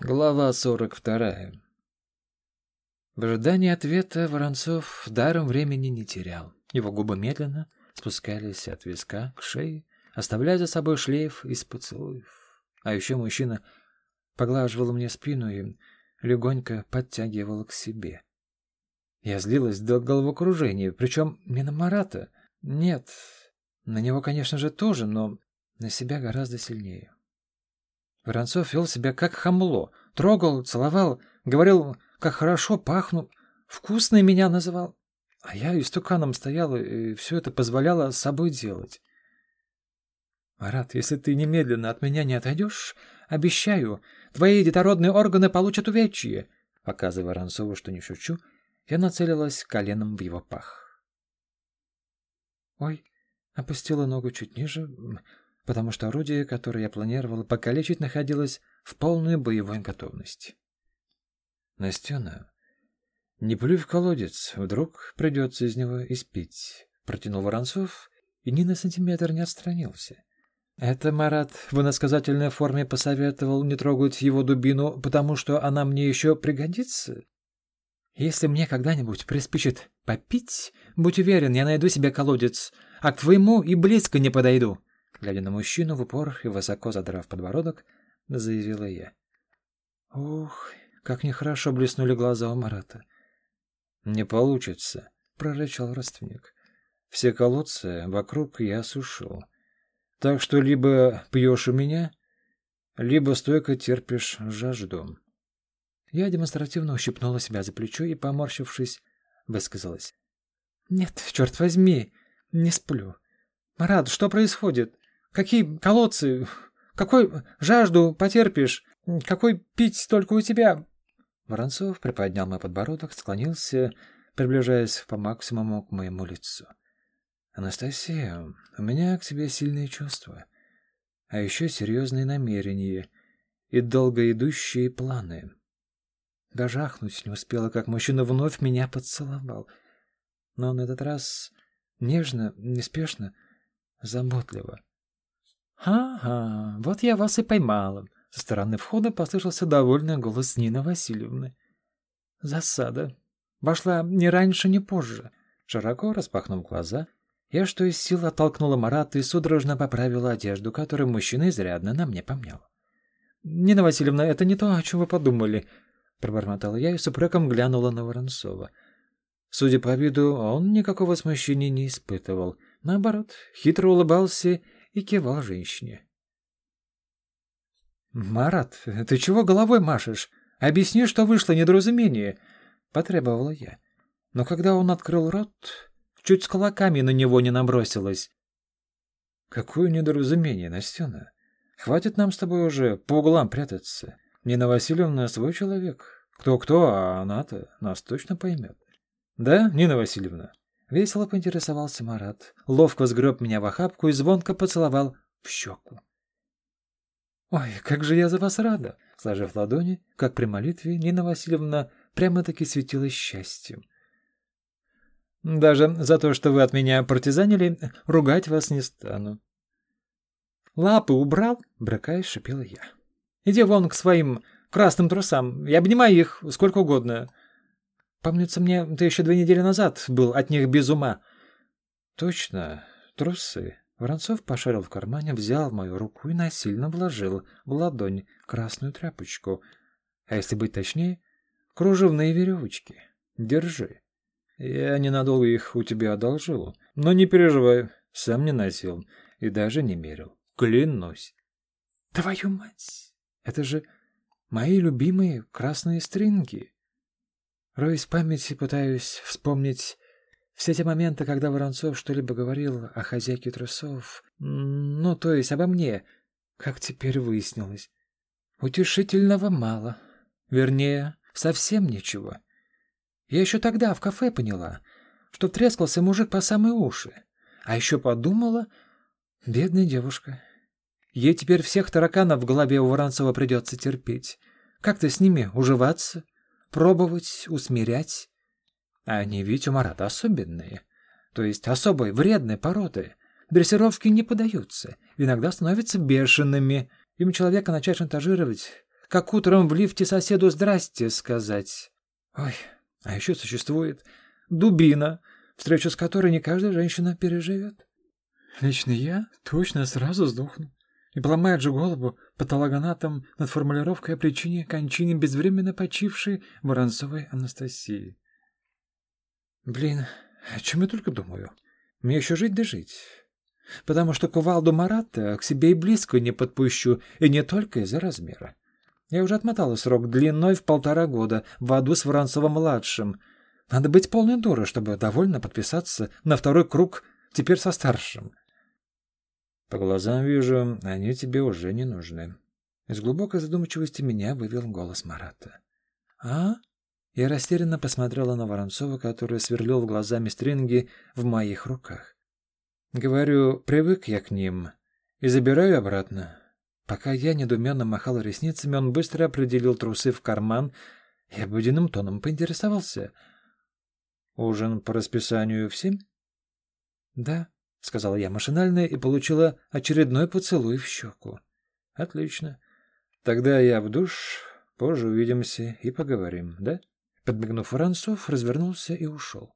Глава 42. В ожидании ответа Воронцов даром времени не терял. Его губы медленно спускались от виска к шее, оставляя за собой шлейф из поцелуев. А еще мужчина поглаживал мне спину и легонько подтягивал к себе. Я злилась до головокружения, причем не на Марата. Нет, на него, конечно же, тоже, но на себя гораздо сильнее. Воронцов вел себя как хамло. Трогал, целовал, говорил, как хорошо пахну. Вкусный меня называл. А я истуканом стояла и все это позволяла с собой делать. Марат, если ты немедленно от меня не отойдешь, обещаю, твои детородные органы получат увечье. Показывая Воронцову, что не шучу, я нацелилась коленом в его пах. Ой, опустила ногу чуть ниже, потому что орудие, которое я планировала покалечить, находилось в полной боевой готовности. «Настена, не плюй в колодец, вдруг придется из него испить», — протянул Воронцов, и ни на сантиметр не отстранился. Это Марат в иносказательной форме посоветовал не трогать его дубину, потому что она мне еще пригодится? Если мне когда-нибудь приспичит попить, будь уверен, я найду себе колодец, а к твоему и близко не подойду. Глядя на мужчину в упор и высоко задрав подбородок, заявила я. Ух, как нехорошо блеснули глаза у Марата. «Не получится», — прорычал родственник. «Все колодцы вокруг я осушил. Так что либо пьешь у меня, либо стойко терпишь жажду». Я демонстративно ущипнула себя за плечо и, поморщившись, высказалась. «Нет, черт возьми, не сплю. Марат, что происходит? Какие колодцы? Какой жажду потерпишь? Какой пить только у тебя?» Воронцов приподнял мой подбородок, склонился, приближаясь по максимуму к моему лицу. «Анастасия, у меня к тебе сильные чувства, а еще серьезные намерения и долгоидущие планы». Даже ахнуть не успела, как мужчина вновь меня поцеловал. Но на этот раз нежно, неспешно, заботливо. «Ага, вот я вас и поймала». Со стороны входа послышался довольный голос Нины Васильевны. «Засада. Вошла не раньше, не позже». Широко распахнув глаза, я что из сил оттолкнула Марата и судорожно поправила одежду, которую мужчина изрядно на мне помнял. «Нина Васильевна, это не то, о чем вы подумали», — пробормотала я и с упреком глянула на Воронцова. Судя по виду, он никакого смущения не испытывал. Наоборот, хитро улыбался и кивал женщине. «Марат, ты чего головой машешь? Объясни, что вышло недоразумение!» — потребовала я. Но когда он открыл рот, чуть с кулаками на него не набросилась. «Какое недоразумение, Настена? Хватит нам с тобой уже по углам прятаться. Нина Васильевна свой человек. Кто-кто, а она-то нас точно поймет. Да, Нина Васильевна?» Весело поинтересовался Марат, ловко сгреб меня в охапку и звонко поцеловал в щеку. «Ой, как же я за вас рада!» Сложив ладони, как при молитве, Нина Васильевна прямо-таки светилась счастьем. «Даже за то, что вы от меня партизанили, ругать вас не стану». «Лапы убрал?» — брыкаясь, шипела я. «Иди вон к своим красным трусам и обнимай их сколько угодно. Помнится мне, ты еще две недели назад был от них без ума. Точно, трусы. Воронцов пошарил в кармане, взял мою руку и насильно вложил в ладонь красную тряпочку. А если быть точнее, кружевные веревочки. Держи. Я ненадолго их у тебя одолжил, но не переживай, сам не носил и даже не мерил. Клянусь. Твою мать! Это же мои любимые красные стринги. Роясь в памяти, пытаюсь вспомнить все те моменты, когда Воронцов что-либо говорил о хозяйке трусов. Ну, то есть обо мне, как теперь выяснилось. Утешительного мало. Вернее, совсем ничего. Я еще тогда в кафе поняла, что трескался мужик по самые уши. А еще подумала, бедная девушка. Ей теперь всех тараканов в голове у Воронцова придется терпеть. Как-то с ними уживаться — пробовать, усмирять. А они ведь у Марата особенные, то есть особой вредной породы. Дрессировки не подаются, иногда становятся бешеными. Им человека начать шантажировать, как утром в лифте соседу «здрасте» сказать. Ой, а еще существует дубина, встречу с которой не каждая женщина переживет. Лично я точно сразу сдохну. И поломает же голову патологонатом над формулировкой о причине кончины безвременно почившей Воронцовой Анастасии. Блин, о чем я только думаю. Мне еще жить да жить. Потому что кувалду Марата к себе и близко не подпущу, и не только из-за размера. Я уже отмотала срок длиной в полтора года в аду с Воронцовым-младшим. Надо быть полной дурой, чтобы довольно подписаться на второй круг теперь со старшим. По глазам вижу, они тебе уже не нужны. Из глубокой задумчивости меня вывел голос Марата. «А?» Я растерянно посмотрела на Воронцова, который сверлил глазами стринги в моих руках. Говорю, привык я к ним и забираю обратно. Пока я недуменно махала ресницами, он быстро определил трусы в карман и обыденным тоном поинтересовался. «Ужин по расписанию в семь?» «Да», — сказала я машинально и получила очередной поцелуй в щеку. «Отлично. Тогда я в душ, позже увидимся и поговорим, да?» Подмигнув Воронцов, развернулся и ушел.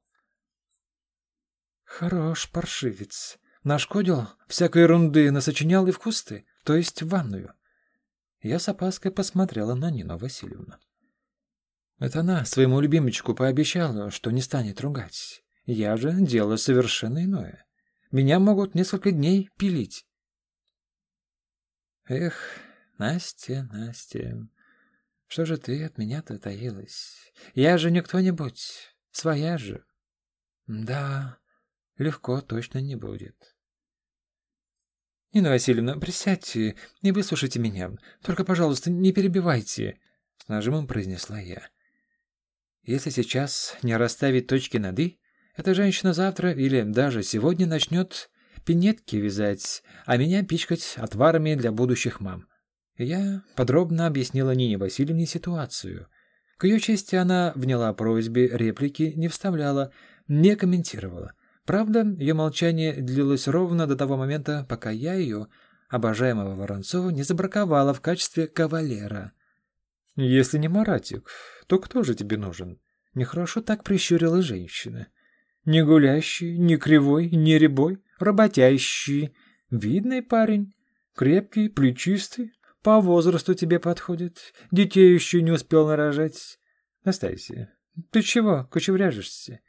Хорош паршивец. Нашкодил, всякой ерунды насочинял и в кусты, то есть в ванную. Я с опаской посмотрела на Нину Васильевну. Это она своему любимочку пообещала, что не станет ругать. Я же делаю совершенно иное. Меня могут несколько дней пилить. Эх, Настя, Настя, что же ты от меня-то таилась? Я же не кто-нибудь, своя же. Да, легко точно не будет. Нина Васильевна, присядьте и выслушайте меня. Только, пожалуйста, не перебивайте, с нажимом произнесла я. Если сейчас не расставить точки над «и», эта женщина завтра или даже сегодня начнет пинетки вязать, а меня пичкать отварами для будущих мам. Я подробно объяснила Нине Васильевне ситуацию. К ее чести она вняла просьбе, реплики не вставляла, не комментировала. Правда, ее молчание длилось ровно до того момента, пока я ее, обожаемого Воронцова, не забраковала в качестве кавалера. «Если не Маратик, то кто же тебе нужен?» Нехорошо так прищурила женщина. «Не гулящий, не кривой, не рябой, работящий, видный парень, крепкий, плечистый, по возрасту тебе подходит. Детей еще не успел нарожать. Настасья, ты чего кучевряжешься?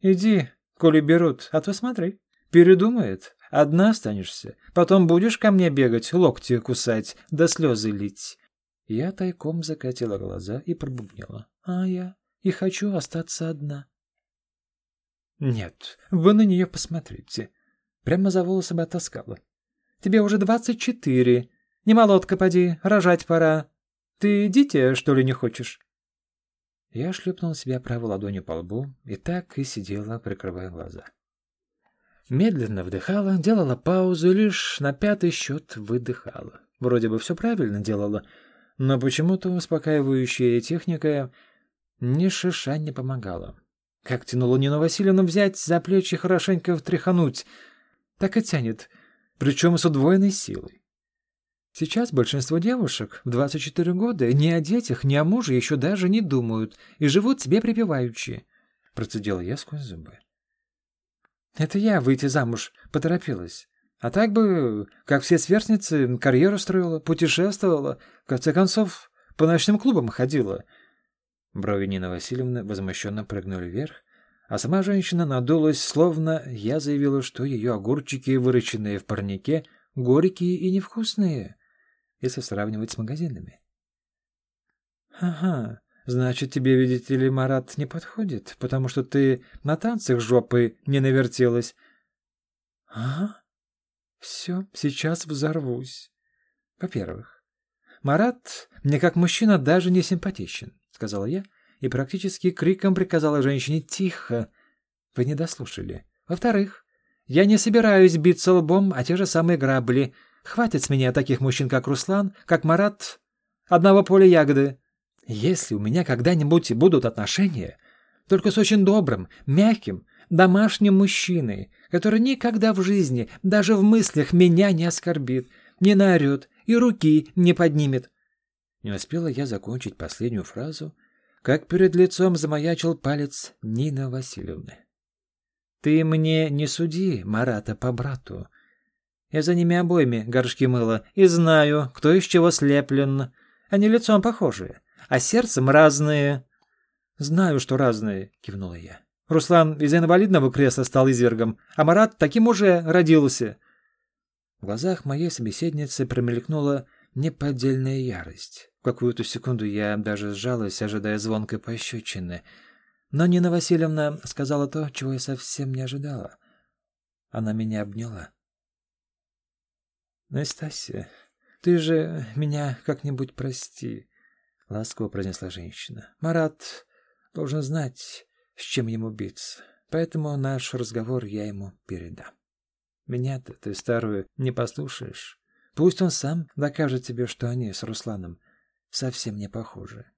Иди, коли берут, а то смотри. Передумает, одна останешься. Потом будешь ко мне бегать, локти кусать, да слезы лить. Я тайком закатила глаза и пробубнила. А я и хочу остаться одна. Нет, вы на нее посмотрите. Прямо за волосы бы оттаскала. Тебе уже двадцать четыре, не молодка поди, рожать пора. Ты дитя, что ли, не хочешь?» Я шлепнул себя правой ладонью по лбу и так и сидела, прикрывая глаза. Медленно вдыхала, делала паузу и лишь на пятый счет выдыхала. Вроде бы все правильно делала, но почему-то успокаивающая техника ни шиша не помогала. Как тянула Нину Васильевну взять за плечи хорошенько втряхануть, так и тянет, причем с удвоенной силой. Сейчас большинство девушек в 24 года ни о детях, ни о муже еще даже не думают и живут себе припеваючи. Процедил я сквозь зубы. Это я выйти замуж поторопилась. А так бы, как все сверстницы, карьеру строила, путешествовала, в конце концов, по ночным клубам ходила. Брови Нины Васильевны возмущенно прыгнули вверх, а сама женщина надулась, словно я заявила, что ее огурчики, выращенные в парнике, горькие и невкусные если сравнивать с магазинами. «Ага, значит, тебе, видите ли, Марат не подходит, потому что ты на танцах жопы не навертелась». «Ага, все, сейчас взорвусь. Во-первых, Марат мне как мужчина даже не симпатичен», — сказала я, и практически криком приказала женщине «Тихо!» Вы не дослушали. Во-вторых, я не собираюсь биться лбом, а те же самые грабли — Хватит с меня таких мужчин, как Руслан, как Марат, одного поля ягоды. Если у меня когда-нибудь будут отношения, только с очень добрым, мягким, домашним мужчиной, который никогда в жизни, даже в мыслях меня не оскорбит, не наорет и руки не поднимет. Не успела я закончить последнюю фразу, как перед лицом замаячил палец Нины Васильевны. «Ты мне не суди Марата по брату. Я за ними обоими горшки мыла и знаю, кто из чего слеплен. Они лицом похожие, а сердцем разные». «Знаю, что разные», — кивнула я. «Руслан из инвалидного кресла стал извергом, а Марат таким уже родился». В глазах моей собеседницы промелькнула неподдельная ярость. В какую-то секунду я даже сжалась, ожидая звонкой пощечины. Но Нина Васильевна сказала то, чего я совсем не ожидала. Она меня обняла. «Настасья, ты же меня как-нибудь прости», — ласково произнесла женщина. «Марат должен знать, с чем ему биться, поэтому наш разговор я ему передам. Меня-то ты старую не послушаешь. Пусть он сам докажет тебе, что они с Русланом совсем не похожи.